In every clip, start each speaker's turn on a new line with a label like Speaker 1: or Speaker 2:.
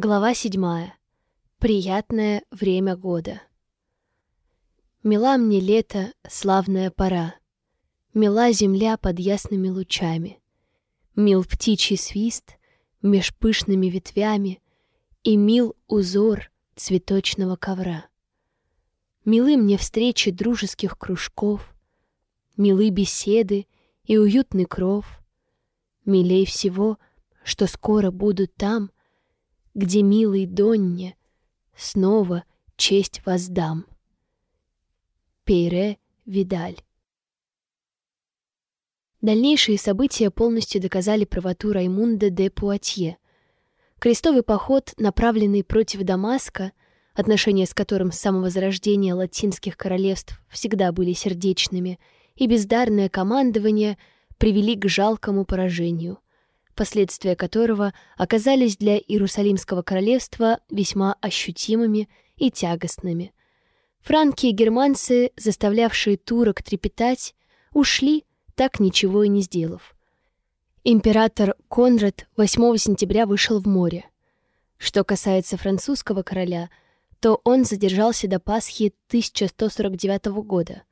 Speaker 1: Глава седьмая. Приятное время года. Мила мне лето, славная пора. Мила земля под ясными лучами. Мил птичий свист меж пышными ветвями И мил узор цветочного ковра. Милы мне встречи дружеских кружков, Милы беседы и уютный кров. Милей всего, что скоро буду там — где милый Донне снова честь воздам. Пейре Видаль Дальнейшие события полностью доказали правоту Раймунда де Пуатье. Крестовый поход, направленный против Дамаска, отношения с которым с самого зарождения латинских королевств всегда были сердечными, и бездарное командование привели к жалкому поражению — последствия которого оказались для Иерусалимского королевства весьма ощутимыми и тягостными. Франки и германцы, заставлявшие турок трепетать, ушли, так ничего и не сделав. Император Конрад 8 сентября вышел в море. Что касается французского короля, то он задержался до Пасхи 1149 года.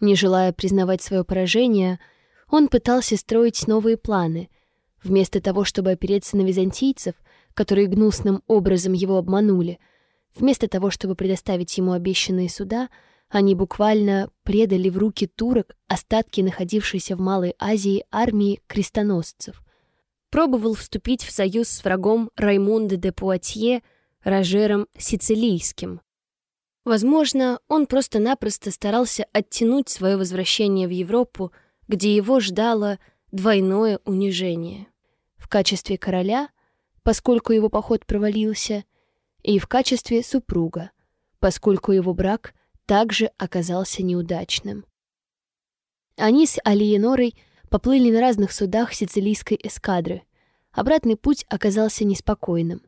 Speaker 1: Не желая признавать свое поражение, он пытался строить новые планы — Вместо того, чтобы опереться на византийцев, которые гнусным образом его обманули, вместо того, чтобы предоставить ему обещанные суда, они буквально предали в руки турок остатки находившейся в Малой Азии армии крестоносцев. Пробовал вступить в союз с врагом Раймунда де Пуатье, Рожером Сицилийским. Возможно, он просто-напросто старался оттянуть свое возвращение в Европу, где его ждало двойное унижение качестве короля, поскольку его поход провалился, и в качестве супруга, поскольку его брак также оказался неудачным. Они с Алиенорой поплыли на разных судах сицилийской эскадры. Обратный путь оказался неспокойным.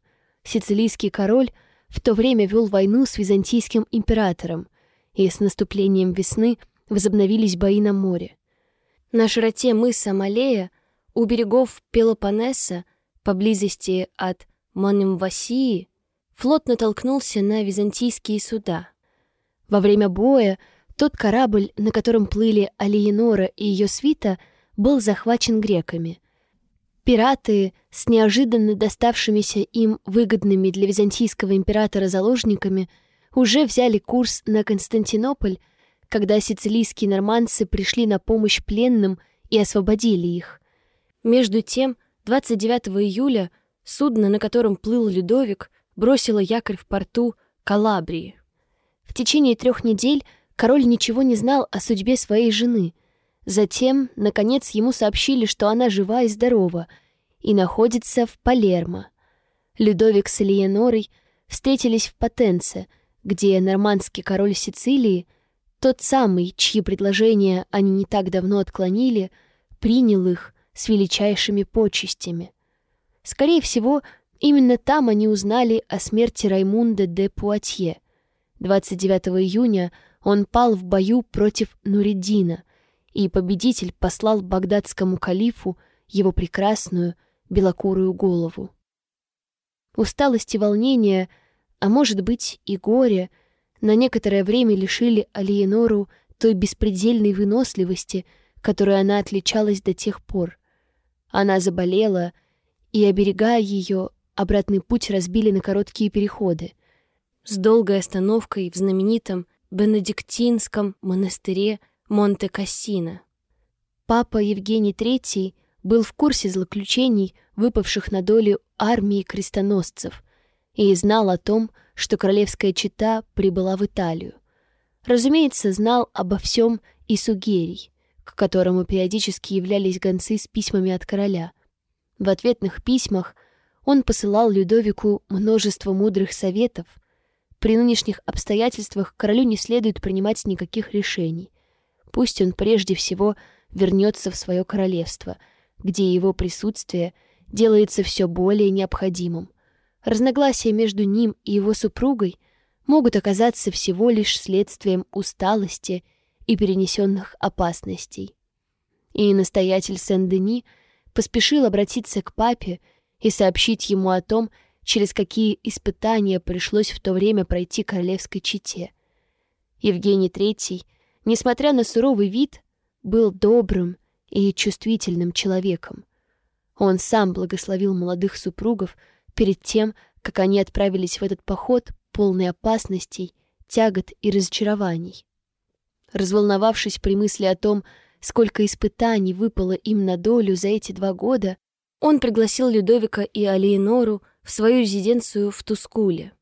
Speaker 1: Сицилийский король в то время вел войну с византийским императором, и с наступлением весны возобновились бои на море. На широте мыса Малея — у берегов Пелопоннеса, поблизости от Манемвасии, флот натолкнулся на византийские суда. Во время боя тот корабль, на котором плыли Алиенора и ее свита, был захвачен греками. Пираты с неожиданно доставшимися им выгодными для византийского императора заложниками уже взяли курс на Константинополь, когда сицилийские нормандцы пришли на помощь пленным и освободили их. Между тем, 29 июля судно, на котором плыл Людовик, бросило якорь в порту Калабрии. В течение трех недель король ничего не знал о судьбе своей жены. Затем, наконец, ему сообщили, что она жива и здорова и находится в Палермо. Людовик с Элеонорой встретились в Потенце, где нормандский король Сицилии, тот самый, чьи предложения они не так давно отклонили, принял их с величайшими почестями. Скорее всего, именно там они узнали о смерти Раймунда де Пуатье. 29 июня он пал в бою против Нуриддина, и победитель послал багдадскому калифу его прекрасную белокурую голову. Усталость и волнение, а может быть и горе, на некоторое время лишили Алиенору той беспредельной выносливости, которой она отличалась до тех пор. Она заболела, и, оберегая ее, обратный путь разбили на короткие переходы. С долгой остановкой в знаменитом Бенедиктинском монастыре Монте-Кассино. Папа Евгений III был в курсе злоключений, выпавших на долю армии крестоносцев, и знал о том, что королевская чета прибыла в Италию. Разумеется, знал обо всем и Сугерий к которому периодически являлись гонцы с письмами от короля. В ответных письмах он посылал Людовику множество мудрых советов. При нынешних обстоятельствах королю не следует принимать никаких решений. Пусть он прежде всего вернется в свое королевство, где его присутствие делается все более необходимым. Разногласия между ним и его супругой могут оказаться всего лишь следствием усталости и перенесенных опасностей. И настоятель Сен-Дени поспешил обратиться к папе и сообщить ему о том, через какие испытания пришлось в то время пройти королевской чете. Евгений III, несмотря на суровый вид, был добрым и чувствительным человеком. Он сам благословил молодых супругов перед тем, как они отправились в этот поход, полный опасностей, тягот и разочарований. Разволновавшись при мысли о том, сколько испытаний выпало им на долю за эти два года, он пригласил Людовика и Алиенору в свою резиденцию в Тускуле.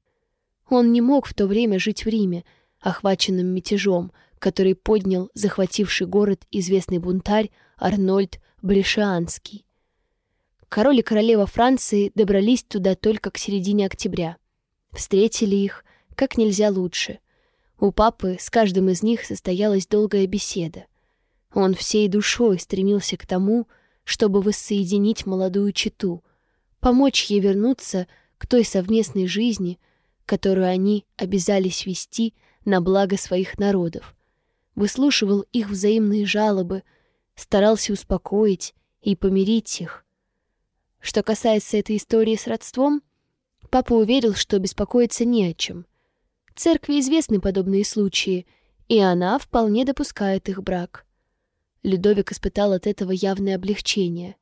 Speaker 1: Он не мог в то время жить в Риме, охваченным мятежом, который поднял захвативший город известный бунтарь Арнольд Брешианский. Король и королева Франции добрались туда только к середине октября. Встретили их как нельзя лучше. У папы с каждым из них состоялась долгая беседа. Он всей душой стремился к тому, чтобы воссоединить молодую чету, помочь ей вернуться к той совместной жизни, которую они обязались вести на благо своих народов. Выслушивал их взаимные жалобы, старался успокоить и помирить их. Что касается этой истории с родством, папа уверил, что беспокоиться не о чем. Церкви известны подобные случаи, и она вполне допускает их брак. Людовик испытал от этого явное облегчение.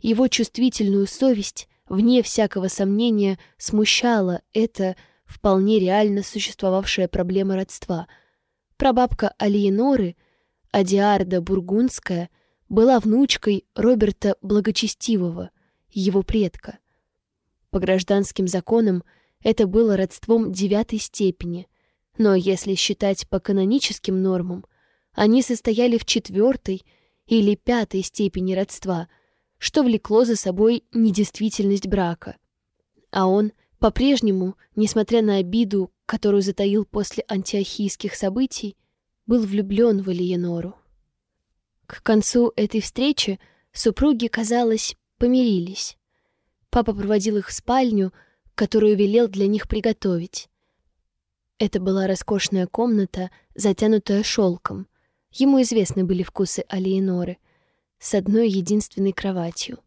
Speaker 1: Его чувствительную совесть, вне всякого сомнения, смущала это вполне реально существовавшая проблема родства. Прабабка Алиеноры, Адиарда Бургундская, была внучкой Роберта Благочестивого, его предка. По гражданским законам это было родством девятой степени, но если считать по каноническим нормам, они состояли в четвертой или пятой степени родства, что влекло за собой недействительность брака. А он по-прежнему, несмотря на обиду, которую затаил после антиохийских событий, был влюблен в Элиенору. К концу этой встречи супруги, казалось, помирились. Папа проводил их в спальню, которую велел для них приготовить. Это была роскошная комната, затянутая шелком, Ему известны были вкусы Алиеноры с одной единственной кроватью.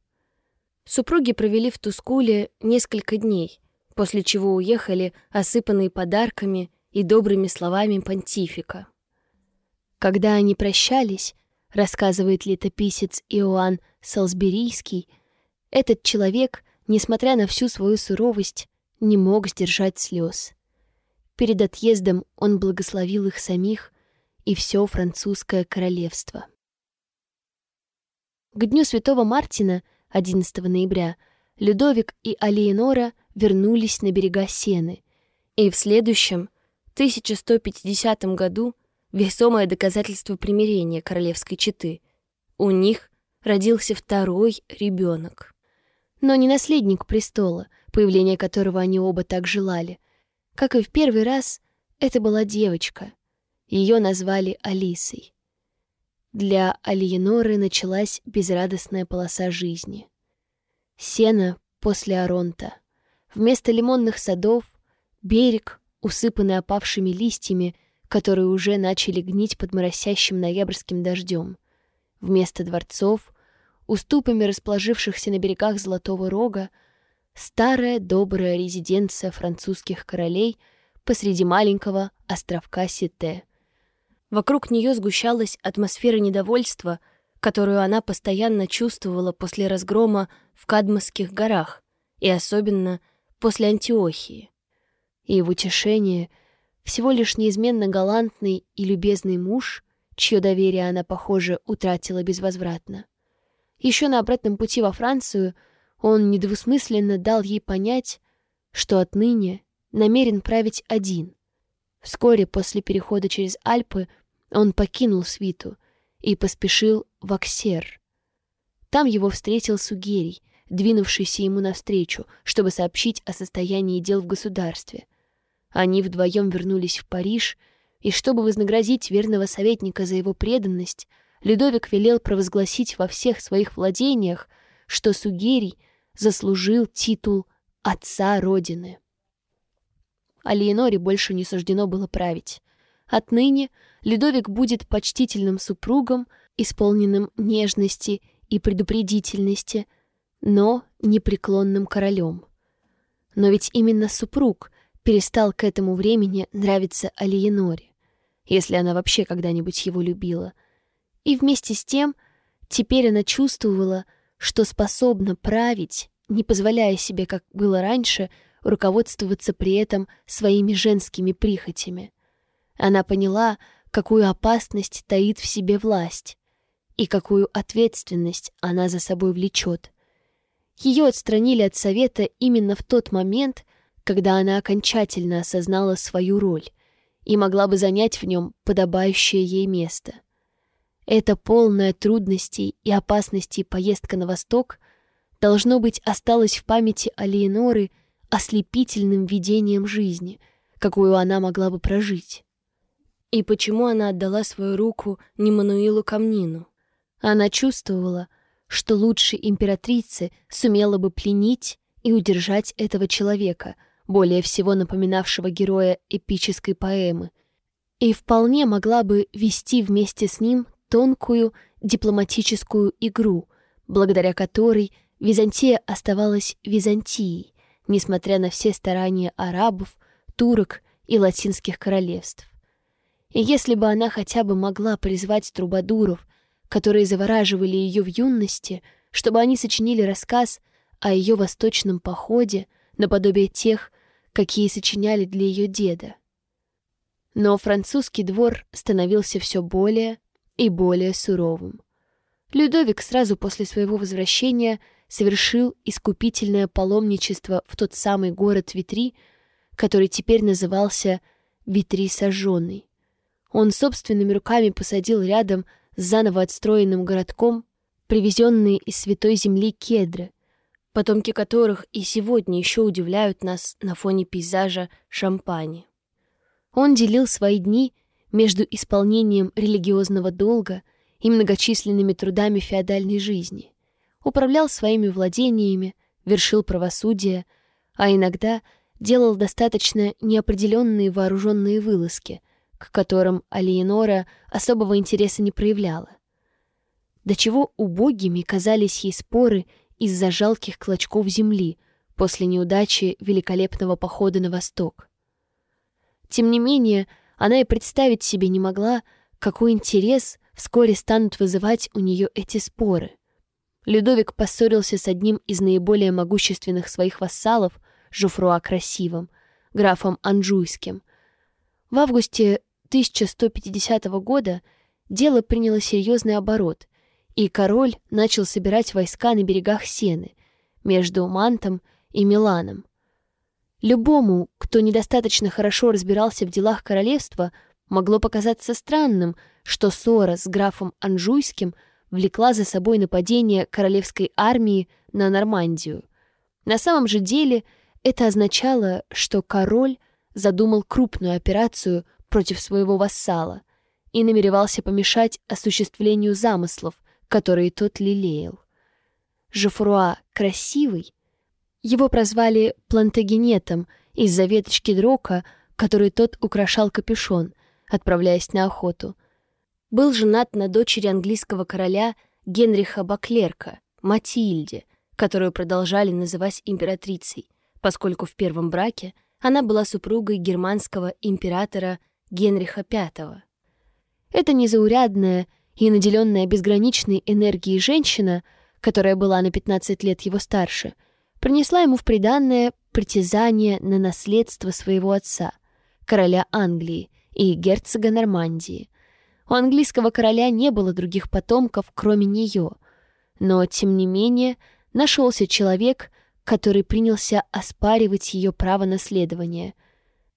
Speaker 1: Супруги провели в Тускуле несколько дней, после чего уехали, осыпанные подарками и добрыми словами понтифика. Когда они прощались, рассказывает летописец Иоанн Салсберийский, этот человек, несмотря на всю свою суровость, не мог сдержать слез. Перед отъездом он благословил их самих и все французское королевство. К дню Святого Мартина, 11 ноября, Людовик и Алиенора вернулись на берега Сены, и в следующем, 1150 году, весомое доказательство примирения королевской четы. У них родился второй ребенок. Но не наследник престола, появление которого они оба так желали. Как и в первый раз, это была девочка — ее назвали Алисой. Для Алиеноры началась безрадостная полоса жизни. Сено после Аронта. Вместо лимонных садов — берег, усыпанный опавшими листьями, которые уже начали гнить под моросящим ноябрьским дождем. Вместо дворцов — уступами расположившихся на берегах Золотого Рога, старая добрая резиденция французских королей посреди маленького островка Сите — Вокруг нее сгущалась атмосфера недовольства, которую она постоянно чувствовала после разгрома в Кадмосских горах и особенно после Антиохии. И в утешение всего лишь неизменно галантный и любезный муж, чье доверие она, похоже, утратила безвозвратно. Еще на обратном пути во Францию он недвусмысленно дал ей понять, что отныне намерен править один, Вскоре после перехода через Альпы он покинул свиту и поспешил в Аксер. Там его встретил Сугерий, двинувшийся ему навстречу, чтобы сообщить о состоянии дел в государстве. Они вдвоем вернулись в Париж, и чтобы вознаградить верного советника за его преданность, Людовик велел провозгласить во всех своих владениях, что Сугерий заслужил титул «Отца Родины» а Леоноре больше не суждено было править. Отныне Людовик будет почтительным супругом, исполненным нежности и предупредительности, но непреклонным королем. Но ведь именно супруг перестал к этому времени нравиться Алиеноре, если она вообще когда-нибудь его любила. И вместе с тем теперь она чувствовала, что способна править, не позволяя себе, как было раньше, руководствоваться при этом своими женскими прихотями. Она поняла, какую опасность таит в себе власть и какую ответственность она за собой влечет. Ее отстранили от совета именно в тот момент, когда она окончательно осознала свою роль и могла бы занять в нем подобающее ей место. Эта полная трудностей и опасностей поездка на восток должно быть осталась в памяти Алиеноры ослепительным видением жизни, какую она могла бы прожить. И почему она отдала свою руку не Мануилу Камнину? Она чувствовала, что лучше императрицы сумела бы пленить и удержать этого человека, более всего напоминавшего героя эпической поэмы, и вполне могла бы вести вместе с ним тонкую дипломатическую игру, благодаря которой Византия оставалась Византией, несмотря на все старания арабов, турок и латинских королевств. И если бы она хотя бы могла призвать трубадуров которые завораживали ее в юности, чтобы они сочинили рассказ о ее восточном походе наподобие тех, какие сочиняли для ее деда. Но французский двор становился все более и более суровым. Людовик сразу после своего возвращения совершил искупительное паломничество в тот самый город Витри, который теперь назывался Витри сожженный. Он собственными руками посадил рядом с заново отстроенным городком, привезенные из Святой Земли кедры, потомки которых и сегодня еще удивляют нас на фоне пейзажа Шампани. Он делил свои дни между исполнением религиозного долга и многочисленными трудами феодальной жизни, управлял своими владениями, вершил правосудие, а иногда делал достаточно неопределенные вооруженные вылазки — к которым Алиенора особого интереса не проявляла. До чего убогими казались ей споры из-за жалких клочков земли после неудачи великолепного похода на восток. Тем не менее, она и представить себе не могла, какой интерес вскоре станут вызывать у нее эти споры. Людовик поссорился с одним из наиболее могущественных своих вассалов, Жуфруа Красивым, графом Анжуйским. В августе 1150 года дело приняло серьезный оборот, и король начал собирать войска на берегах Сены, между Мантом и Миланом. Любому, кто недостаточно хорошо разбирался в делах королевства, могло показаться странным, что ссора с графом Анжуйским влекла за собой нападение королевской армии на Нормандию. На самом же деле это означало, что король задумал крупную операцию против своего вассала и намеревался помешать осуществлению замыслов, которые тот лелеял. Жофруа Красивый, его прозвали Плантагенетом из-за веточки дрока, которой тот украшал капюшон, отправляясь на охоту, был женат на дочери английского короля Генриха Баклерка, Матильде, которую продолжали называть императрицей, поскольку в первом браке она была супругой германского императора Генриха V. Эта незаурядная и наделенная безграничной энергией женщина, которая была на 15 лет его старше, принесла ему в приданное притязание на наследство своего отца, короля Англии и герцога Нормандии. У английского короля не было других потомков, кроме нее, но, тем не менее, нашелся человек, который принялся оспаривать ее право наследования.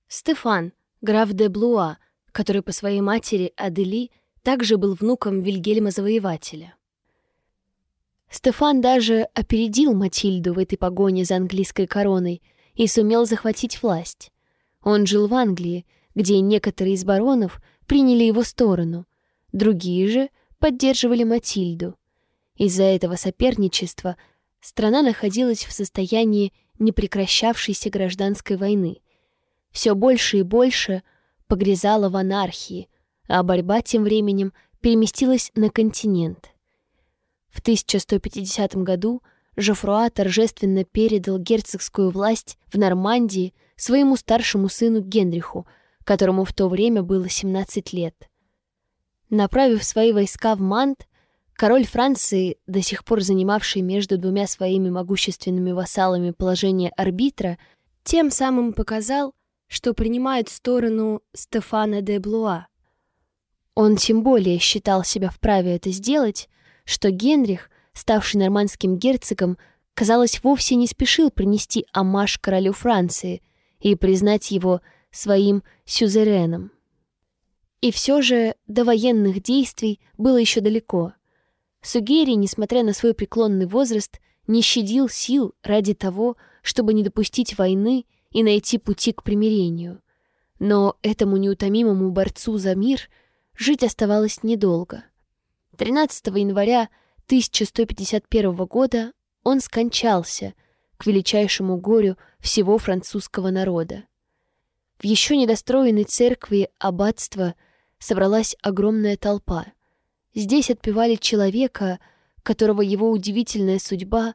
Speaker 1: Стефан, граф де Блуа, который по своей матери Адели также был внуком Вильгельма Завоевателя. Стефан даже опередил Матильду в этой погоне за английской короной и сумел захватить власть. Он жил в Англии, где некоторые из баронов приняли его сторону, другие же поддерживали Матильду. Из-за этого соперничества страна находилась в состоянии непрекращавшейся гражданской войны, все больше и больше погрязала в анархии, а борьба тем временем переместилась на континент. В 1150 году Жофруа торжественно передал герцогскую власть в Нормандии своему старшему сыну Генриху, которому в то время было 17 лет. Направив свои войска в Мант, король Франции, до сих пор занимавший между двумя своими могущественными вассалами положение арбитра, тем самым показал, что принимает сторону Стефана де Блуа. Он тем более считал себя вправе это сделать, что Генрих, ставший нормандским герцогом, казалось, вовсе не спешил принести амаш королю Франции и признать его своим сюзереном. И все же до военных действий было еще далеко. Сугери, несмотря на свой преклонный возраст, не щадил сил ради того, чтобы не допустить войны и найти пути к примирению. Но этому неутомимому борцу за мир жить оставалось недолго. 13 января 1151 года он скончался к величайшему горю всего французского народа. В еще недостроенной церкви аббатства собралась огромная толпа. Здесь отпевали человека, которого его удивительная судьба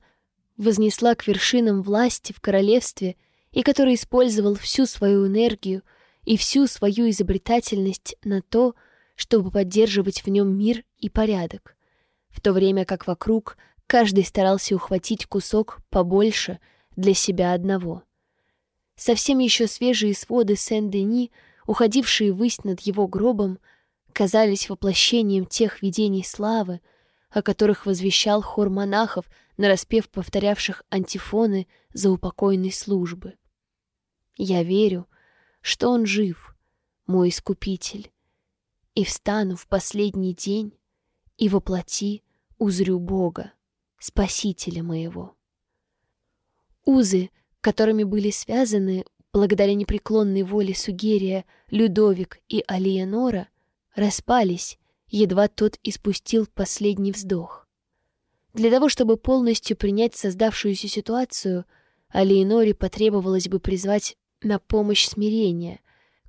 Speaker 1: вознесла к вершинам власти в королевстве и который использовал всю свою энергию и всю свою изобретательность на то, чтобы поддерживать в нем мир и порядок, в то время как вокруг каждый старался ухватить кусок побольше для себя одного. Совсем еще свежие своды Сен-Дени, уходившие ввысь над его гробом, казались воплощением тех видений славы, о которых возвещал хор монахов, нараспев повторявших антифоны за упокойной службы. «Я верю, что он жив, мой искупитель, и встану в последний день и воплоти узрю Бога, Спасителя моего». Узы — которыми были связаны, благодаря непреклонной воле Сугерия, Людовик и Алиенора, распались, едва тот испустил последний вздох. Для того, чтобы полностью принять создавшуюся ситуацию, Алиеноре потребовалось бы призвать на помощь смирение,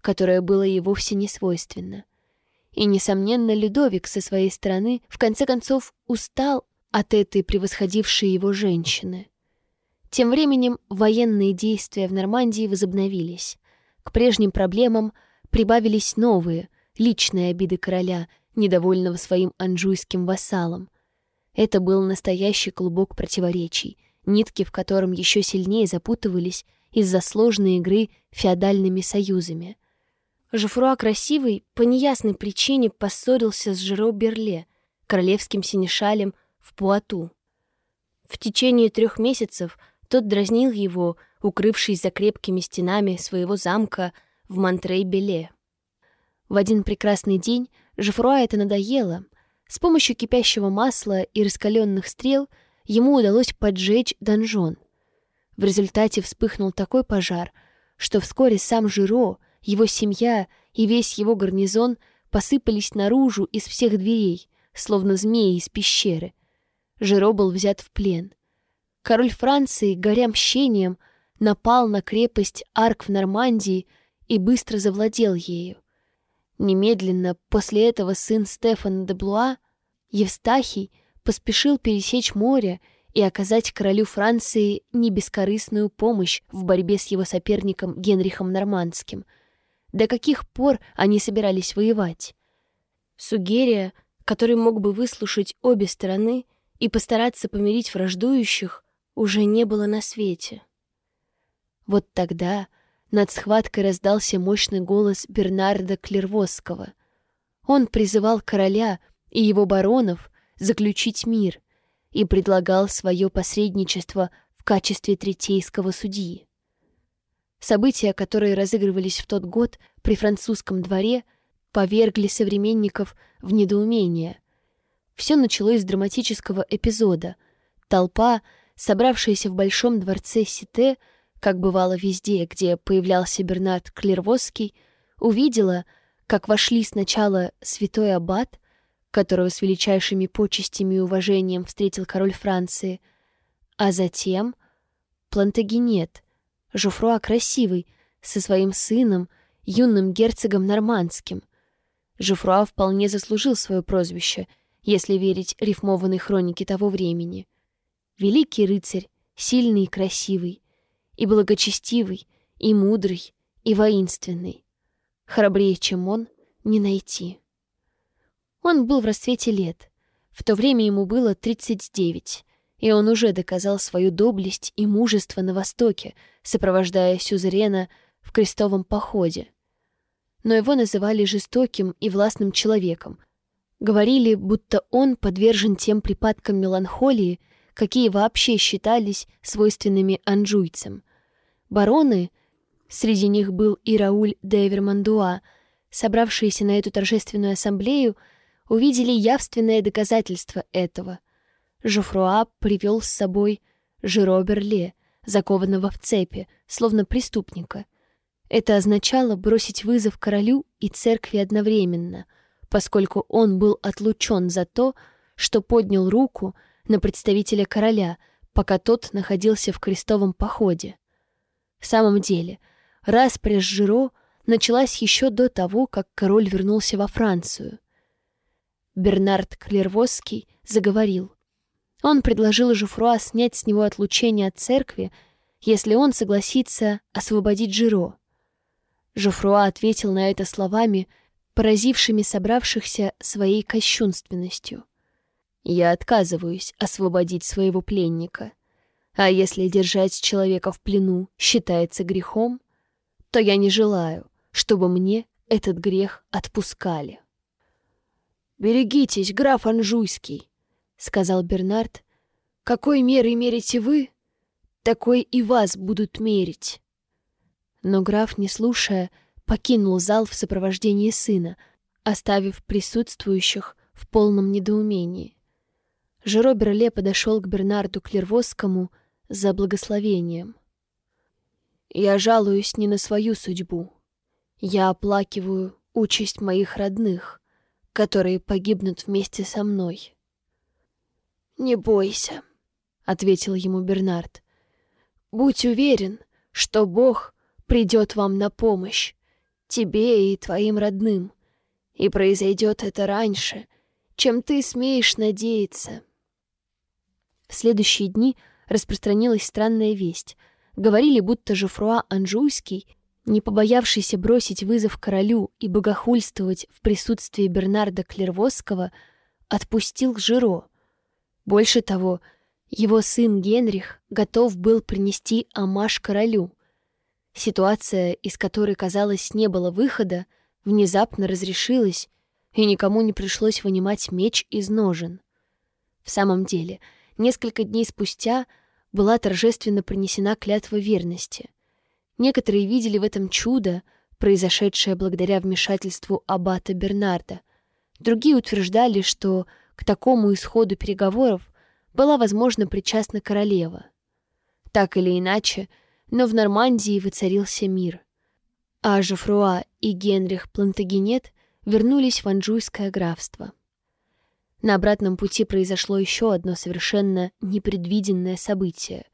Speaker 1: которое было ей вовсе не свойственно. И, несомненно, Людовик со своей стороны в конце концов устал от этой превосходившей его женщины — тем временем военные действия в Нормандии возобновились. К прежним проблемам прибавились новые, личные обиды короля, недовольного своим анжуйским вассалом. Это был настоящий клубок противоречий, нитки в котором еще сильнее запутывались из-за сложной игры феодальными союзами. Жофруа Красивый по неясной причине поссорился с Жиро Берле, королевским синешалем в Пуату. В течение трех месяцев – тот дразнил его, укрывшись за крепкими стенами своего замка в Монтрей-Беле. В один прекрасный день Жефруа это надоело. С помощью кипящего масла и раскаленных стрел ему удалось поджечь донжон. В результате вспыхнул такой пожар, что вскоре сам Жиро, его семья и весь его гарнизон посыпались наружу из всех дверей, словно змеи из пещеры. Жиро был взят в плен — Король Франции, горя мщением, напал на крепость Арк в Нормандии и быстро завладел ею. Немедленно после этого сын Стефана де Блуа, Евстахий, поспешил пересечь море и оказать королю Франции небескорыстную помощь в борьбе с его соперником Генрихом Нормандским. До каких пор они собирались воевать? Сугерия, который мог бы выслушать обе стороны и постараться помирить враждующих, уже не было на свете. Вот тогда над схваткой раздался мощный голос Бернарда Клервосского. Он призывал короля и его баронов заключить мир и предлагал свое посредничество в качестве третейского судьи. События, которые разыгрывались в тот год при французском дворе, повергли современников в недоумение. Все началось с драматического эпизода. Толпа собравшаяся в Большом дворце Сите, как бывало везде, где появлялся Бернард Клервосский, увидела, как вошли сначала святой аббат, которого с величайшими почестями и уважением встретил король Франции, а затем Плантагенет, Жуфруа Красивый, со своим сыном, юным герцогом Нормандским. Жуфруа вполне заслужил свое прозвище, если верить рифмованной хронике того времени — великий рыцарь, сильный и красивый, и благочестивый, и мудрый, и воинственный. Храбрее, чем он, не найти. Он был в расцвете лет. В то время ему было 39, и он уже доказал свою доблесть и мужество на Востоке, сопровождая Сюзерена в крестовом походе. Но его называли жестоким и властным человеком. Говорили, будто он подвержен тем припадкам меланхолии, какие вообще считались свойственными анжуйцам. Бароны, среди них был и Рауль де Эвермандуа, собравшиеся на эту торжественную ассамблею, увидели явственное доказательство этого. Жофруа привел с собой Жиро Берле, закованного в цепи, словно преступника. Это означало бросить вызов королю и церкви одновременно, поскольку он был отлучен за то, что поднял руку на представителя короля, пока тот находился в крестовом походе. В самом деле, распря с Жиро началась еще до того, как король вернулся во Францию. Бернард Клервосский заговорил. Он предложил Жуфруа снять с него отлучение от церкви, если он согласится освободить Жиро. Жуфруа ответил на это словами, поразившими собравшихся своей кощунственностью. «Я отказываюсь освободить своего пленника, а если держать человека в плену считается грехом, то я не желаю, чтобы мне этот грех отпускали». «Берегитесь, граф Анжуйский», — сказал Бернард. «Какой мерой мерите вы, такой и вас будут мерить». Но граф, не слушая, покинул зал в сопровождении сына, оставив присутствующих в полном недоумении. Жеро Берле подошел к Бернарду Клервосскому за благословением. «Я жалуюсь не на свою судьбу. Я оплакиваю участь моих родных, которые погибнут вместе со мной. «Не бойся», — ответил ему Бернард. «Будь уверен, что Бог придет вам на помощь, тебе и твоим родным, и произойдет это раньше, чем ты смеешь надеяться». В следующие дни распространилась странная весть. Говорили, будто Жуфруа Анжуйский не побоявшийся бросить вызов королю и богохульствовать в присутствии Бернарда Клервосского, отпустил Жиро. Больше того, его сын Генрих готов был принести амаш королю. Ситуация, из которой, казалось, не было выхода, внезапно разрешилась, и никому не пришлось вынимать меч из ножен. В самом деле, несколько дней спустя была торжественно принесена клятва верности. Некоторые видели в этом чудо, произошедшее благодаря вмешательству аббата Бернарда. Другие утверждали, что к такому исходу переговоров была, возможно, причастна королева. Так или иначе, но в Нормандии воцарился мир. А Жофруа и Генрих Плантагенет вернулись в Анжуйское графство. На обратном пути произошло еще одно совершенно непредвиденное событие.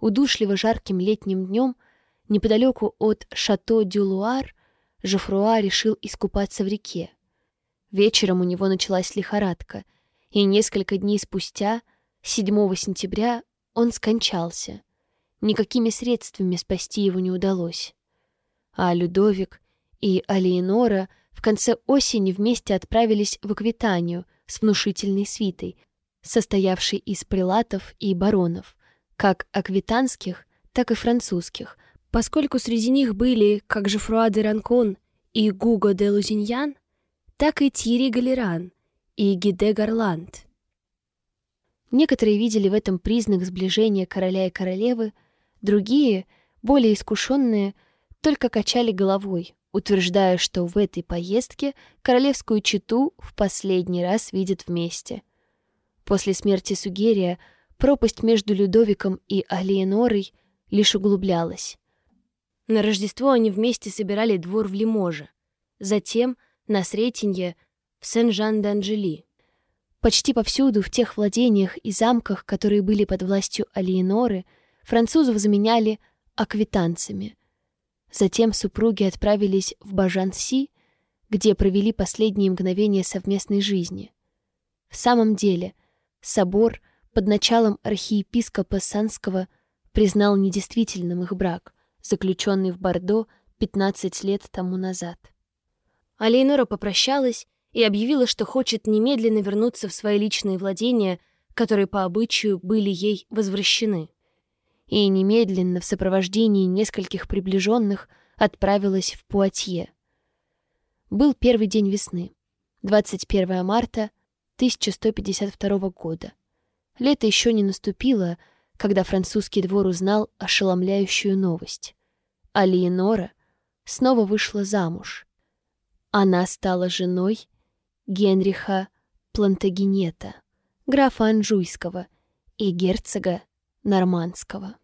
Speaker 1: Удушливо жарким летним днем – Неподалеку от Шато-Дюлуар Жофруа решил искупаться в реке. Вечером у него началась лихорадка, и несколько дней спустя, 7 сентября, он скончался. Никакими средствами спасти его не удалось. А Людовик и Алиенора в конце осени вместе отправились в Аквитанию с внушительной свитой, состоявшей из прилатов и баронов, как аквитанских, так и французских, поскольку среди них были как Жефруа де Ранкон и Гуго де Лузиньян, так и Тири Галеран и Гиде Гарланд. Некоторые видели в этом признак сближения короля и королевы, другие, более искушенные, только качали головой, утверждая, что в этой поездке королевскую чету в последний раз видят вместе. После смерти Сугерия пропасть между Людовиком и Алиенорой лишь углублялась. На Рождество они вместе собирали двор в Лиможе, затем на Сретенье в Сен-Жан-d'Анжели. Почти повсюду, в тех владениях и замках, которые были под властью Алиеноры, французов заменяли аквитанцами. Затем супруги отправились в Бажанси, где провели последние мгновения совместной жизни. В самом деле, собор, под началом архиепископа Санского признал недействительным их брак, заключенный в Бордо 15 лет тому назад. Алейнора попрощалась и объявила, что хочет немедленно вернуться в свои личные владения, которые по обычаю были ей возвращены. И немедленно в сопровождении нескольких приближенных отправилась в Пуатье. Был первый день весны, 21 марта 1152 года. Лето еще не наступило, когда французский двор узнал ошеломляющую новость. А Леонора снова вышла замуж. Она стала женой Генриха Плантагенета, графа Анжуйского и герцога Нормандского.